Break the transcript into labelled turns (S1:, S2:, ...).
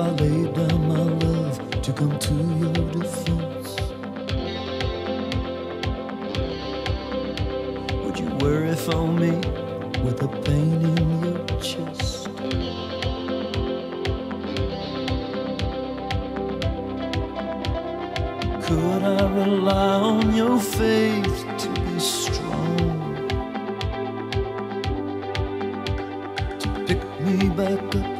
S1: I laid down my love to come to your defense? Would you worry for me with the pain in your chest? Could I rely on your faith to be strong? To pick me back up